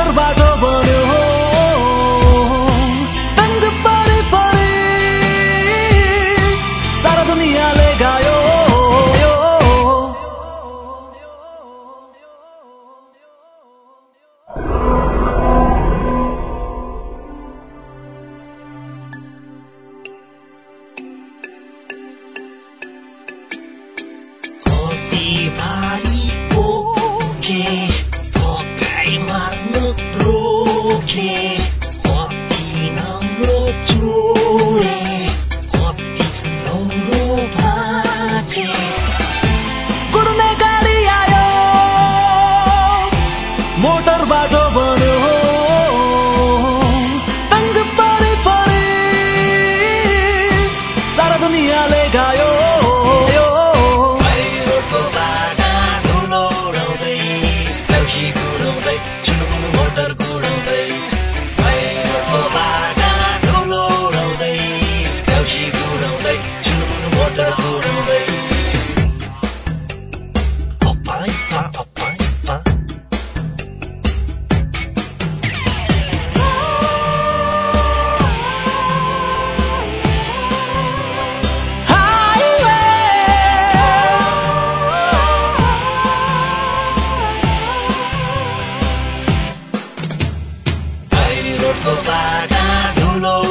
observado मुझे Tango para uno